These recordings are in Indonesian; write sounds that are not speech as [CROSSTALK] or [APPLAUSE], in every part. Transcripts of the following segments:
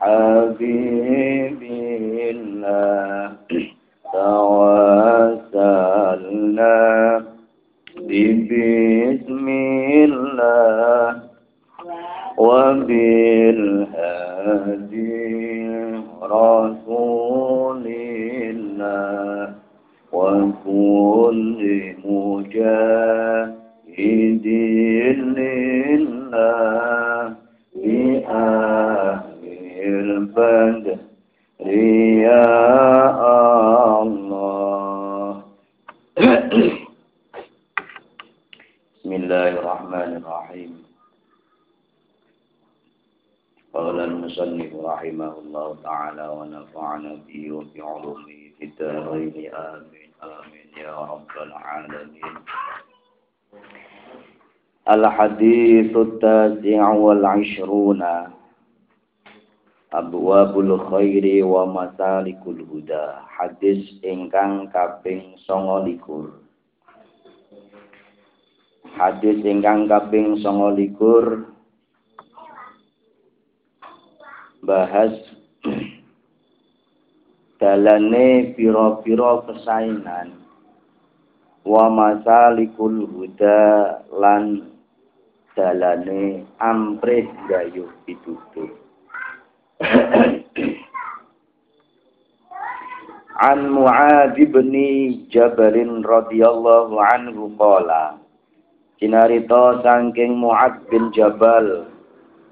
حبيب ونفعنا به وبعلومه في الدارين آمين آمين يا رب العالمين الحديث التاسع والعشرون Abwabul khairi wa masalikul huda Hadis ingkang kaping songo likur Hadis ingkang kaping songo likur Bahas Dalane piro-piro kesainan. Wa masalikul huda Lan dalane amprih gayuh pitutuh. [CLEARS THROAT] An Mu'ad bin Jabal radhiyallahu anhu qala Cinarita saking Mu'ad bin Jabal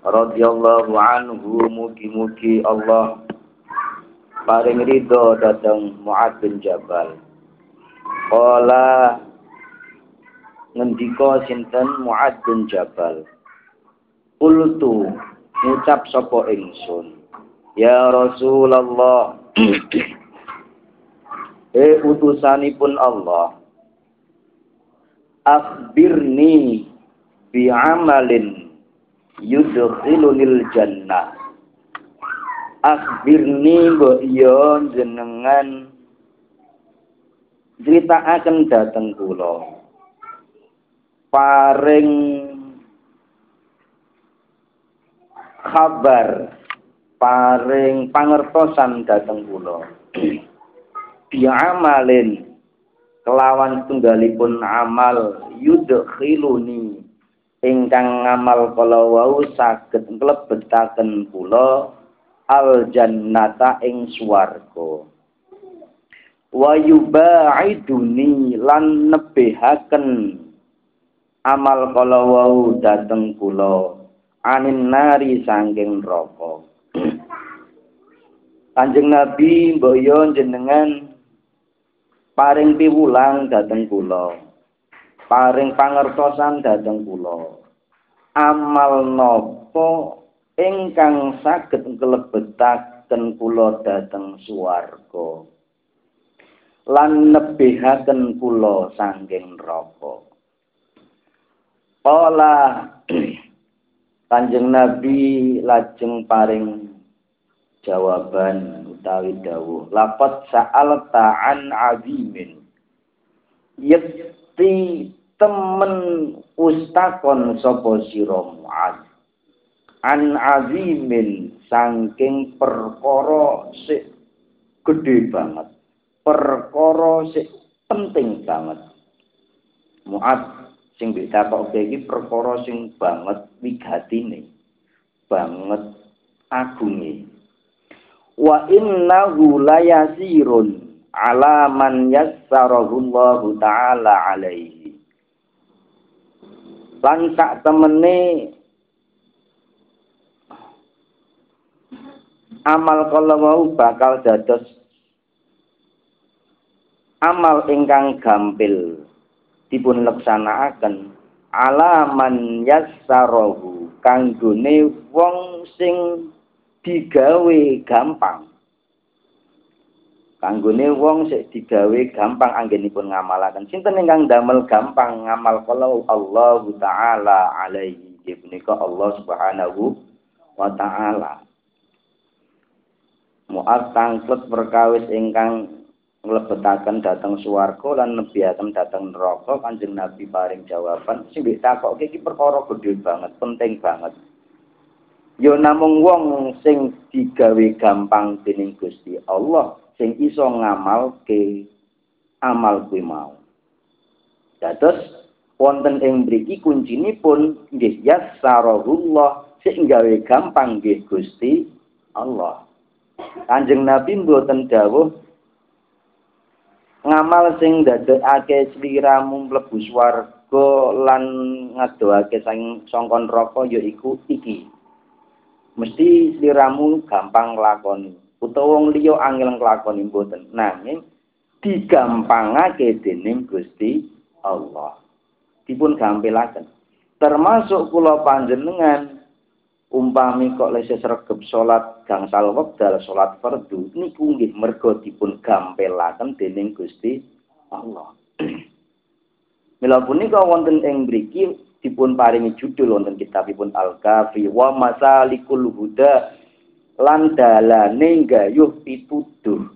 radhiyallahu anhu mugi-mugi Allah paring ridho datang Mu'ad bin Jabal. Qala ngendika sinten Mu'ad bin Jabal? Qultu ngucap sapa ingsun Ya Rasulullah [CLEARS THROAT] Eh utusanipun Allah Akhbirni bi'amalin yudkhilunil jannah Akhbirni mbok iya jenengan critakaken dhateng kula. Paring kabar paring pangertosan dhateng kula. Bi'amalin kelawan tunggalipun amal yudkhiluni. Ingkang ngamal kala wau saged nglebetaken kula al jannata ing swarga wa yubaiduni lan nebehaken amal kala wau dhateng kula anin nari sangking rokok [CLEARS THROAT] Kanjeng Nabi mboyo jenengan paring piwulang dhateng kula. Paring pangertosan dhateng kula. Amal napa ingkang saged nglebetaken kula dhateng swarga. Lan nebihaken kula saking neraka. Ola [CLEARS THROAT] Kanjeng Nabi lajeng paring jawaban utawi dawuh lapat sa'al ta'an azimin yekti temen ustakon sapa sira muad an azimin saking perkara sik gedhe banget. Perkara sik penting banget. Muad sing beda kok iki perkara sing banget wigatine banget agunge. Wa innahu layasirun ala man yassarahu Allah taala alaihi. Lan sak temene amal kala wau bakal dados amal ingkang gampil. Dipun leksanakaken alaman yassarahu kanggone wong sing digawe gampang. Kanggone wong sik digawe gampang anggenipun ngamalaken. Sinten ingkang damel gampang? Ngamal kalau Allah taala alaihi. Punika Allah Subhanahu wa taala Mu'ad tangklet perkawis ingkang nglebetaken dhateng swarga lan nebiaken dhateng neraka Kanjeng Nabi paring jawaban sing mbek takokke iki perkara gedhe banget, penting banget. Ya namung wong sing digawe gampang dening Gusti Allah sing iso ngamalke amal kuwi mau. Dados wonten ing mriki kuncinipun nggih yassarullah sing gawe gampang nggih Gusti Allah. Kanjeng Nabi mboten dawuh ngamal sing ndadekake sliramu mlebu swarga lan ngadohake sang sangka neraka yaiku iki. Mesti sliramu gampang nglakoni utawa wong liya angel nglakoni mboten. Nanging digampangake dening Gusti Allah. Dipun gampilaken. Termasuk kula panjenengan umpami kok lese sregep salat gangsal wekdal salat fardu niku nggih mergo dipun gampelaken dening Gusti Allah. [CLEARS THROAT] Mila punika wonten ing mriki dipun paringi judul wonten kitabipun Al-Kafi wa Masalikul Huda lan dalane gayuh pituduh.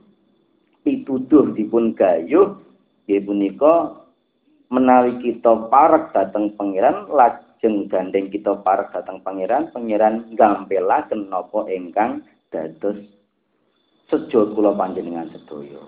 Pituduh dipun gayuh nggih punika menawi kita parek dhateng pangeran jeng gandeng kita para datang pangeran pangeran gampelaken napa ingkang dados sejo kula panjenengan sedaya.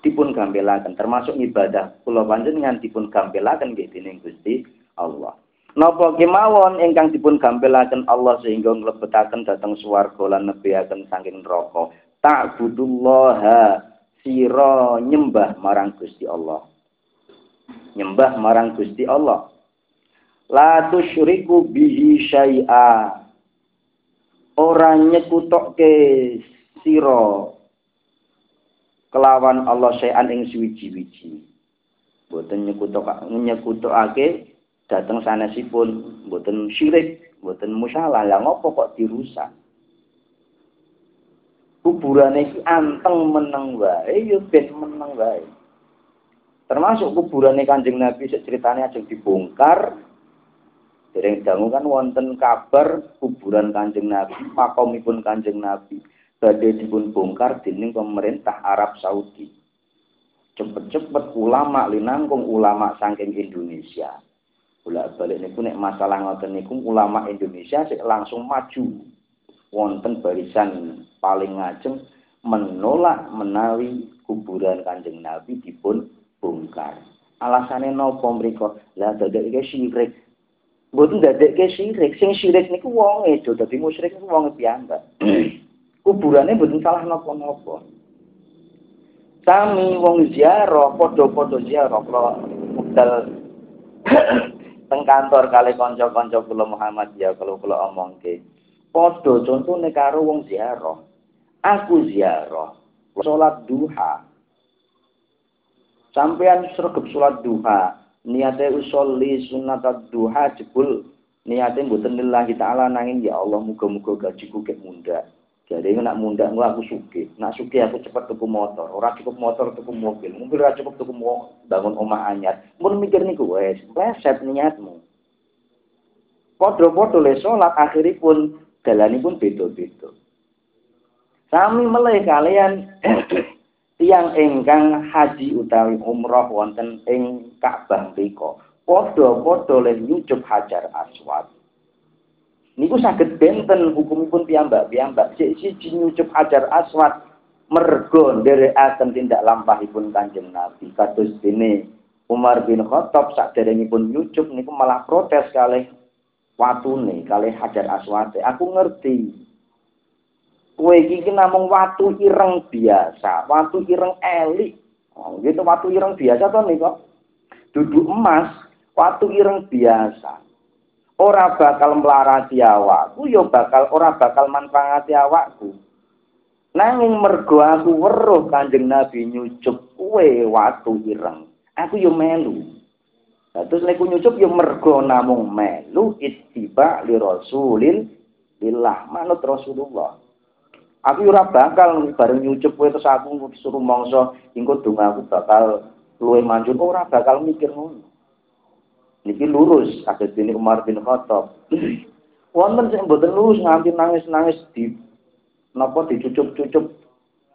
Dipun gampelaken termasuk ibadah kula panjenengan dipun gampelaken nggih dening Gusti Allah. Napa kemawon ingkang dipun gampelaken Allah sehingga nglebetaken dhateng swarga lan nebiaken saking neraka? Ta'budullaha sira nyembah marang Gusti Allah. Nyembah marang Gusti Allah la tusyriku bihi syai'a. Ora nyekutokke sira kelawan Allah syai'an ing suwiji-wiji boten nyekutok nyekutokake dateng sanesipun. Boten syirik boten musyalah. Lah ngopo kok dirusak? Kuburane iki anteng meneng wae ya ben meneng wae. Termasuk kuburane Kanjeng Nabi sik ceritane ajeng dibongkar Dereng dangu kan wonten kabar kuburan Kanjeng Nabi, makomipun Kanjeng Nabi badhe dipun bongkar dening pemerintah Arab Saudi. Cepet-cepet ulama linangkung ulama saking Indonesia. Bolak-balik niku nek masalah ngoten niku ulama Indonesia sik langsung maju wonten barisan paling ngajeng menolak menawi kuburan Kanjeng Nabi dipun bongkar. Alasane napa mriku? Lah dadak iki syirik Mboten ndadekke syirik. Sing syirik niku wong itu dadi musyrik niku wong piyambak. [CLEARS THROAT] Kuburane mboten salah napa-napa. Sami wong ziarah padha-padha ziarah kula mudal [CLEARS THROAT] teng kantor kali kanca-kanca kula Muhammad ya kalau kula omongke. Padha contone karo wong ziarah. Aku ziarah salat duha. Sampean sregep salat duha, niate usolli sunat duha jebul niate mboten lillahi taala nanging ya Allah muga-muga gajiku kek munda. Jadi nak munda gua aku suki, nak suki aku cepat tuku motor, ora cukup motor tuku mobil, mobil ora cukup tuku mau bangun omah anyar. Mun mikir niku wes, pleset niatmu. Padha-padha le salat akhiripun dalanipun beda-beda. Sami meleh kalian tiang ingkang haji utawi umroh wonten ing Ka'bah mriku. Padha-padha le nyucup Hajar Aswad. Niku saged benten hukumipun piyambak-piyambak. Sik siji nyucup Hajar Aswad mergo nderekaken tindak lampahipun Kanjeng Nabi. Kados dene Umar bin Khattab sakderengipun nyucup niku malah protes kalih watune kalih Hajar Aswad. Aku ngerti Kowe iki namung watu ireng biasa, watu ireng elik. Oh, gitu watu ireng biasa to kok. Duduk emas, watu ireng biasa. Ora bakal melarati awakku, yo bakal ora bakal manfaati awakku. Nanging mergo aku weruh Kanjeng Nabi nyucup kuwe watu ireng. Aku yo melu. Nah, terus nek nyucup yo mergo namung melu ittiba li rasulil billah manut Rasulullah. Aku ora bakal bareng nyucup kowe terus aku disuruh mangsa engko donga aku bakal luwe manjur ora bakal mikir ngono. Niki lurus kados dene Umar bin Khattab. [CLEARS THROAT] Wonten sing mboten lurus nganti nangis-nangis di napa dicucup-cucup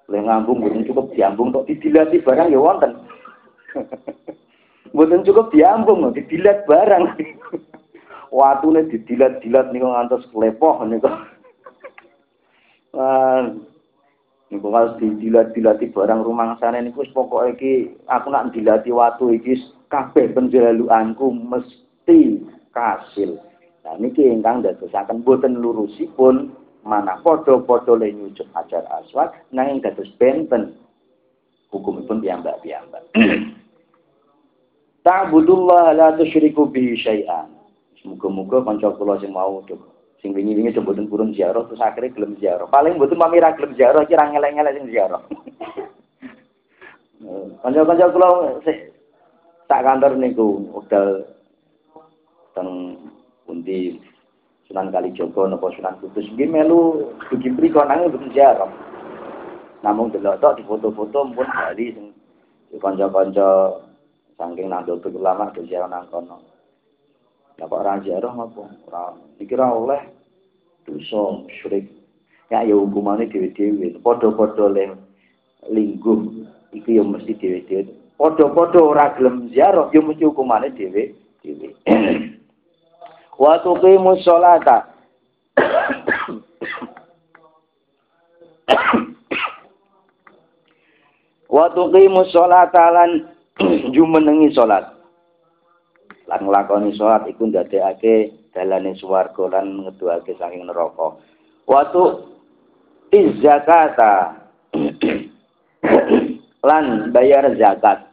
le ngambung mboten cukup diambung tok didilati barang ya wonten. [LAUGHS] mboten cukup diambung didilat barang. [LAUGHS] Watune didilat-dilat niku ngantos klepoh niku. Niku harus didilat-dilati barang rumah sana niku wis pokoke iki aku nak dilati watu iki kabeh penjaluanku mesti kasil. Nah niki ingkang dadosaken boten lurusipun mana podo-podo le nyucuk hajar aswad nanging dados benten hukumipun piyambak-piyambak. [CLEARS THROAT] Ta'budullah la tusyriku bihi syai'an. Muga-muga kanca kula sing mau sing wingi-wingi do mboten purun ziarah terus akhirnya gelem ziarah. Paling mboten pamira gelem ziarah kira ngelek-ngelek sing ziarah. [LAUGHS] Kanca-kanca kula tak kantor niku udah teng pundi Sunan Kalijogo napa Sunan Kudus nggih melu dugi mriku nanging mboten jarang. Namung delok tok di foto-foto pun bali sing kanca-kanca saking Nahdlatul Ulama do jarang nang kono. Ya kok ora jarang apa? Ora dikira oleh dosa syirik. Ya ya hukumane dhewe-dhewe. Padha-padha le lingguh iku ya mesti dhewe-dhewe. Padha-padha ora gelem ziarah ya mesti hukumane dhewe-dhewe. [CLEARS THROAT] wa tuqimus sholata [CLEARS THROAT] wa tuqimus sholata lan [CLEARS THROAT] jumenengi salat lan nglakoni salat iku ndadekake dalane swarga lan ngeduake saking neraka. Wa tu zakata [CLEARS THROAT] lan bayar zakat.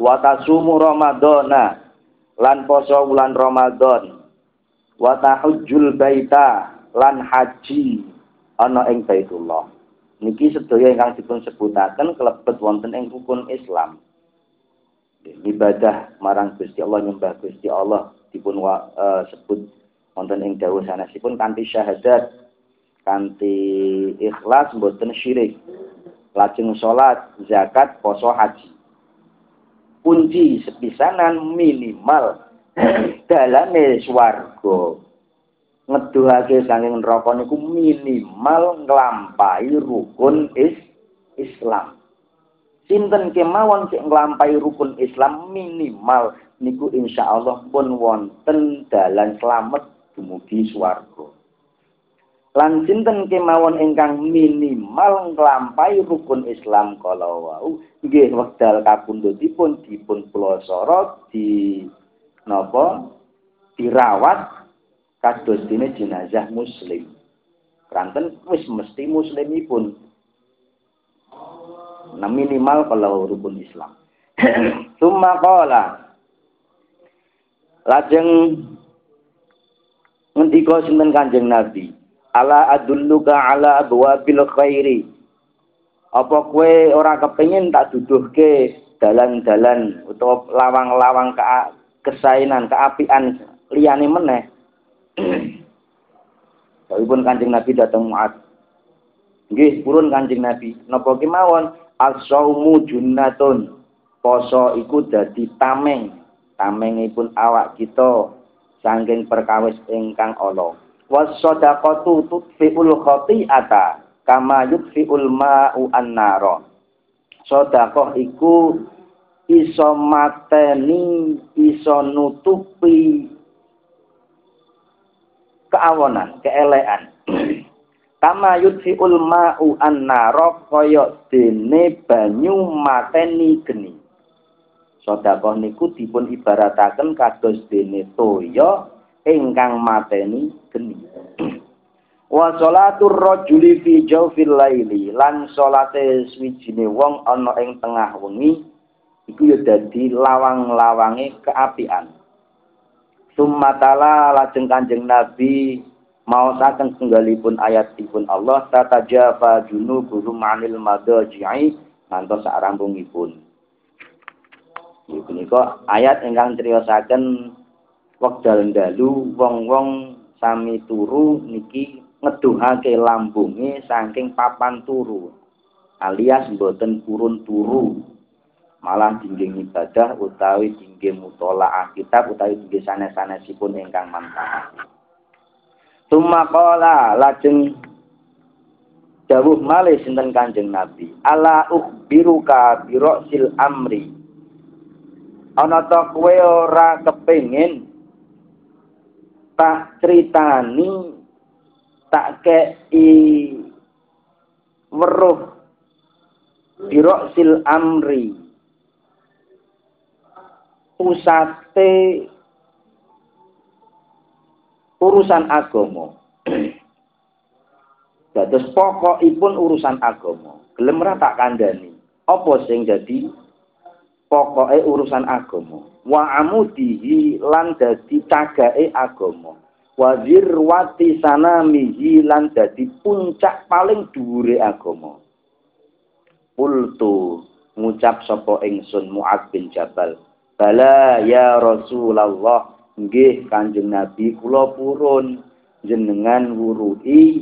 Wa tasumu ramadhana lan poso wulan Ramadan wa tahujjul baita lan haji ana ing Baitullah. Niki sedaya ingkang dipun sebutaken kelebet wonten ing rukun Islam ibadah marang Gusti Allah nyembah Gusti Allah dipun uh, sebut wonten ing dawuh sanesipun kanthi syahadat kanthi ikhlas mboten syirik. Lajeng salat zakat poso haji. Kunci sepisanan minimal [CLEARS THROAT] dalane swarga. Ngeduhake saking neraka niku minimal nglampahi rukun is Islam. Sinten kemawon sing nglampahi rukun Islam minimal niku insyaallah pun wonten dalan selamat dumugi swarga. lan sinten kemawon ingkang minimal nglampahi rukun Islam kala wau nggih wekdal kapundhutipun dipun plosoro di napa? Dirawat kados dene jenazah muslim. Kranten wis mesti muslimipun nah minimal kalau rukun Islam [CLEARS THROAT] Summa qala lajeng ngendika sinten Kanjeng Nabi ala adulluka ala abwabil khairi apa kue ora kepengin tak duduhke dalan-dalan utawa lawang-lawang ke kesainan keapian liyane meneh [CLEARS THROAT] pun Kanjeng Nabi datang Muat. Nggih, purun Kanjeng Nabi. Napa kemawon? As-saumu junnatun. Poso iku dadi tameng. Tamengipun awak kita saking perkawis ingkang Allah was-shadaqatu tudfi'ul khati'ata kama yudfi'ul ma'u an-nara. Sedekah iku iso mateni, iso nutupi keawonan, keelekan. Kama yudfi'ul ma'u an-nara kaya dene banyu mateni geni. Sedekah niku dipun ibarataken kados dene toya ingkang mateni geni. [CLEARS THROAT] Wa sholatur rajuli fi jawfil laili lan salate swijine wong ana ing tengah wengi iku ya dadi lawang-lawange keapian. Summatala lajeng Kanjeng Nabi mau saken tunggalipun ayatipun Allah tatajafa junubuhum anil madaji'i ngantos sak rampungipun. Iki punika ayat ingkang criyosaken wekdal dalu wong-wong sami turu niki ngeduhake lambunge saking papan turu alias mboten purun turu malah dinggih ibadah utawi dinggih mutolaah kitab utawi dinggih sanes-sanesipun ingkang mantap. Tumakola lajeng dawuh malih sinten Kanjeng Nabi, ala ukhbiruka biroksil amri. Ana ta kowe ora kepengin tak critani tak kei weruh biroksil amri pusate urusan agama. [CLEARS THROAT] Dados pokokipun urusan agama. Gelem ora tak kandhani. Apa sing dadi pokoke urusan agama? Wa amudihi lan dadi cagake agama. Wa zirwati sanamihi lan dadi puncak paling dhuwure agama. Qultu ngucap sapa ingsun Mu'ad bin Jabal. Bala ya Rasulullah nggih Kanjeng Nabi kula purun. Jenengan wuruhi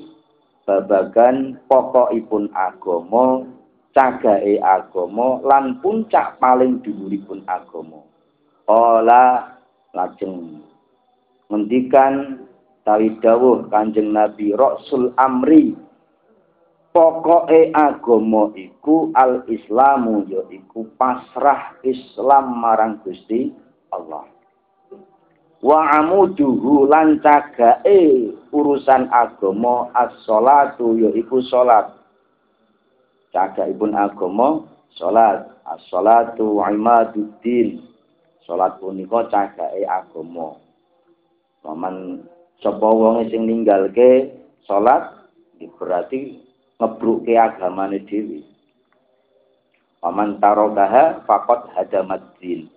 babagan pokokipun agama cagake agama lan puncak paling dhuwuripun agama. Ola lajeng. Ngendikan tawi dawuh Kanjeng Nabi Rasul Amri pokoke agama iku al Islamu yaiku pasrah Islam marang Gusti Allah wa amuduhu lan cagake urusan agama as-shalatu yaiku salat. Cagakipun agama salat. As-shalatu imaduddin. Salat punika cagake agama. Paman sapa wong sing ninggalke salat berarti ngebruke agamane dhewe. Paman tarokaha faqat hadamat din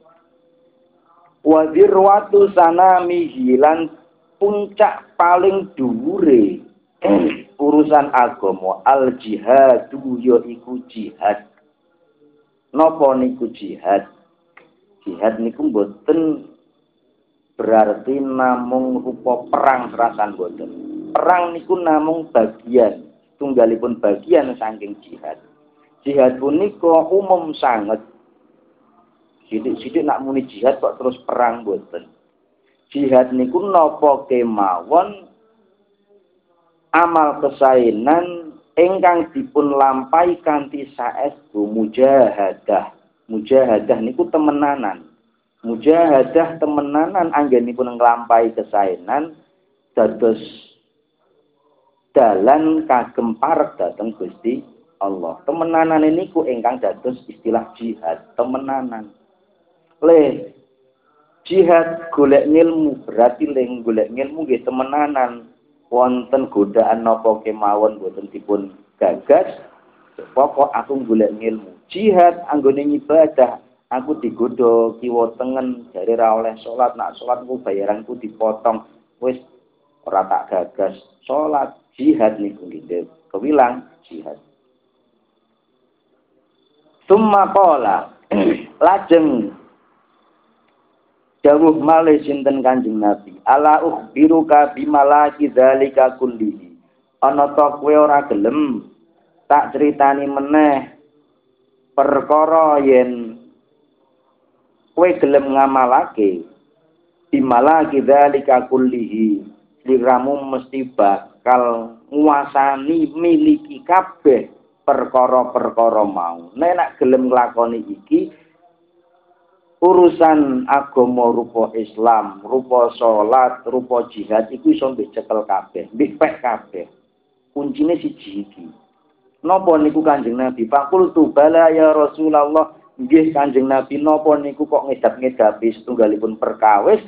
Wadirwatu sana mihilan puncak paling dhuwure [CLEARS THROAT] urusan agama al jihadu ya iku jihad. Napa niku jihad? Jihad niku mboten berarti namung rupa perang serasan boten. Perang niku namung bagian, tunggalipun bagian saking jihad. Jihad punika umum sangat Sidik-sidik nak muni jihad kok terus perang boten. Jihad niku napa kemawon amal kesainan ingkang dipun lampahi kanthi saestu mujahadah. Mujahadah niku temenanan. Mujahadah temenanan anggenipun nglampahi kesainan dados dalan kagem parek dhateng Gusti Allah. Temenanan ini ku ingkang dados istilah jihad, temenanan le jihad golek ilmu berarti le golek ilmu nggih temenanan. Wonten godaan napa kemawon boten dipun gagas pokok aku golek ilmu jihad anggone ibadah aku digodho kiwa tengen dari ra oleh salat nak salat ku bayaranku dipotong. Wis ora tak gagas. Salat jihad niku nggih kewilang jihad. Summa qala [CLEARS THROAT] lajeng Dawuh malih sinten Kanjeng Nabi, "Ala ukhbiruka bimalaki dzalika kullihi." Ana ta kowe ora gelem tak critani meneh perkara yen kowe gelem ngamalake bimalaki dzalika kullihi. Liramu mesti bakal nguasani miliki kabeh perkara-perkara mau. Nek gelem nglakoni iki, urusan agama rupa Islam, rupa salat, rupa jihad iku iso mbek cekel kabeh, mbek pek kabeh. Kuncine siji iki. Napa niku Kanjeng Nabi? Fakul tu bala ya Rasulullah. Nggih Kanjeng Nabi napa niku kok ngedap-ngedapi setunggalipun perkawis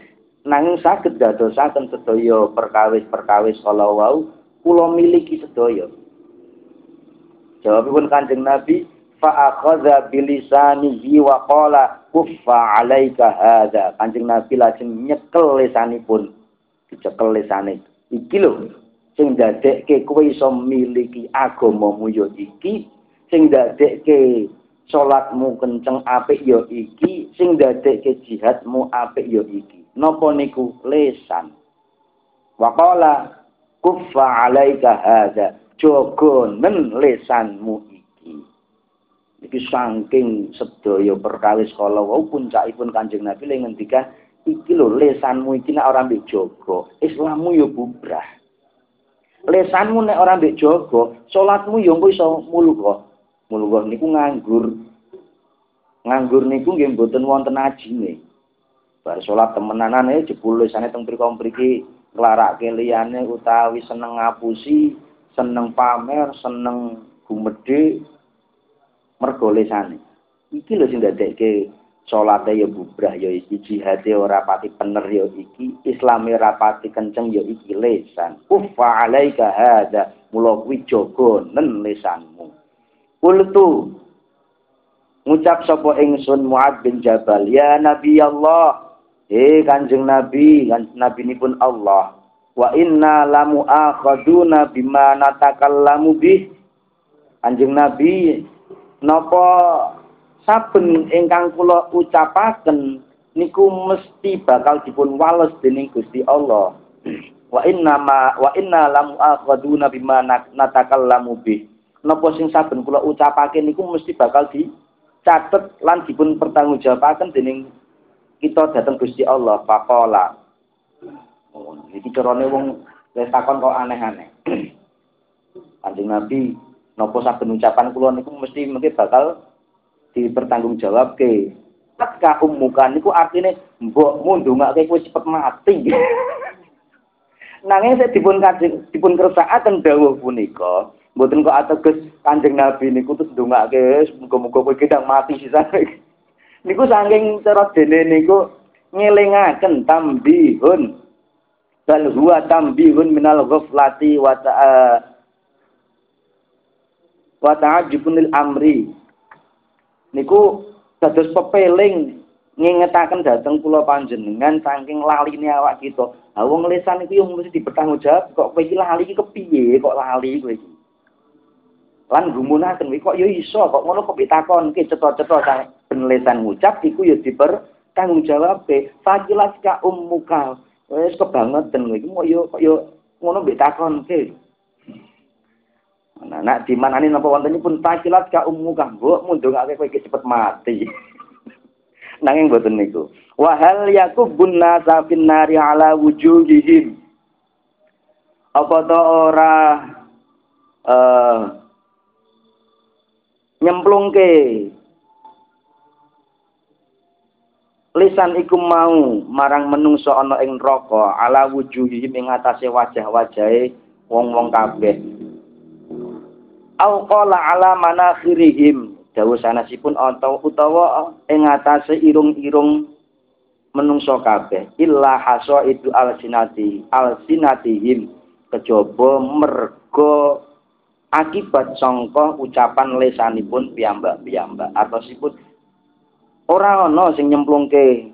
nanging saged dadosaken sedaya perkawis-perkawis kala wau kula miliki sedaya. Jawabipun Kanjeng Nabi, fa akhadha bilisanihi wa qala kuffa alaika hadza kanjeng nabi lajeng nyekel lisanipun. Dicekel lisane. Iki lho sing dadekke kowe iso miliki agamamu ya iki sing dadekke salatmu kenceng apik ya iki sing dadekke jihadmu apik ya iki. Napa niku? Lesan waqala kuffa alaika hadza jaga nen lesanmu iki saking sedaya perkawis kala wau puncakipun Kanjeng Nabi le ngendikan iki lho lesanmu iki nek ora mbek jaga Islammu ya bubrah lesanmu nek ora mbek jaga, salatmu ya engko iso mulungah. Mulungah niku nganggur. Nganggur niku nggih mboten wonten ajine. Bar salat temenanane jebul lesane teng mriku mriki nglarake liyane utawi seneng ngapusi, seneng pamer, seneng gumedhe mergo lesane. Iki lho sing ndadekke salate ya bubrah ya iki jihade ora pati bener ya iki. Islame ora pati kenceng ya iki lesan. Ufa alaika hada mula kuwi jaga nen lesanmu. Qultu ngucap sapa ingsun Muad bin Jabal ya Nabi Allah eh kanjeng Nabi Nabi ini pun Allah wa inna lamu akhaduna bima natakallamu bih. Kanjeng Nabi napa saben ingkang kula ucapaken niku mesti bakal dipun wales dening Gusti Allah. [CLEARS THROAT] Wa inna ma wa inna lam akhaduna bima natakallamu bi. Napa sing saben kula ucapake niku mesti bakal dicatet lan dipun pertanggungjawabaken dening kita datang Gusti Allah faqala. Oh, iki carane wong wis takon kok aneh-aneh. [CLEARS THROAT] Kanjeng Nabi napa saben ucapan kula niku mesti mesti bakal dipertanggungjawabke. Tatka ummuka niku artine mbokmu ndongake kowe cepet mati. [LAUGHS] Nanging saya dipun kanjeng dipun kersakaken dawuh punika, mboten kok ateges Kanjeng Nabi niku terus ndongake muga-muga kowe gedang mati sisan. [LAUGHS] niku saking cara dene niku ngelingaken tambihun bal huwa tambihun minal ghaflati wa ta'a wa ta'ajjubunil amri. Niku dados pepeling ngingetaken dhateng kula panjenengan saking laline awak kita. Ha wong lesan iku yo mesti dipertanggungjawab kok kowe iki lali iki kepiye? Kok lali kowe iki. Lan gumunaken kok yo iso? Kok ngono kok ditakonke cetha-cetha ben lesan ngucap iku yo diper tanggung jawab be fajilas ka ummuka. Wis kebangetan kowe iki kok yo kok yo ngono mbek takonke Nah, nak di mana ini wontenipun takilat ka ummu kang mbok mundungake kowe cepet mati. [LAUGHS] Nanging boten niku. Wa hal yakubun nasa fin nari ala wujuhihim. Apa to ora uh, nyemplungke lisan iku mau marang menungso ana ing neraka ala wujuhihim ing atase wajah-wajahe wong-wong kabeh au qala ala manakhirihim. Dawuh sanasipun utawa ing atase irung-irung menungso kabeh. Illa haso itu alsinati alsinatihim. Kejaba mergo akibat sangka ucapan lesanipun piyambak-piyambak. Atosipun ora ana sing nyemplungke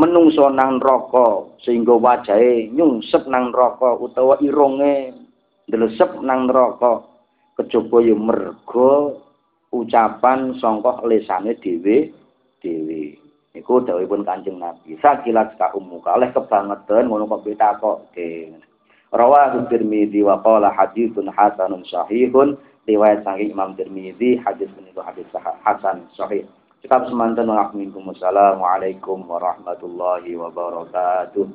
menungso nang neraka sehingga wajahe nyungsep nang neraka utawa irunge ndelesep nang neraka. Kejaba ya merga ucapan sangka lesane dhewe dhewe. Iku dawuhipun Kanjeng Nabi. Sakilat ka ummuka oleh kebangetan ngono kok pitakoke rawahu Tirmidzi wa qala haditsun hasanun sahihun. Riwayat sahih Imam Tirmidzi hadis menika hadis hasan sahih. Cekap semantan wa Assalamualaikum warahmatullahi wabarakatuh.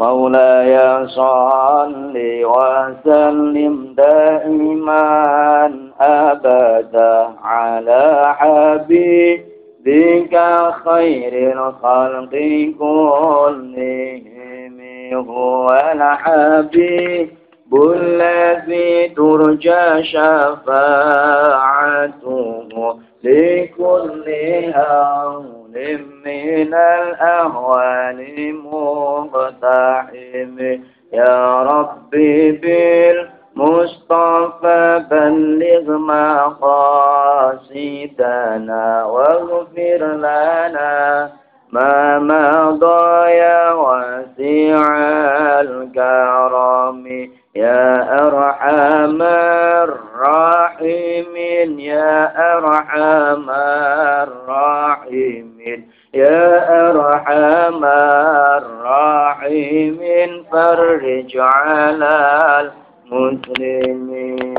مولاي صل وسلم دائما أبدا على حبيبك خير الخلق كلهم. هو الحبيب الذي ترجى شفاعته لكل هول من الأهوال مقتحم. يا ربي بالمصطفى بلغ مقاصدنا واغفر لنا ما مضى يا واسع الكرم. يا أرحم الراحمين يا أرحم الراحمين يا أرحم الراحمين فرج على المسلمين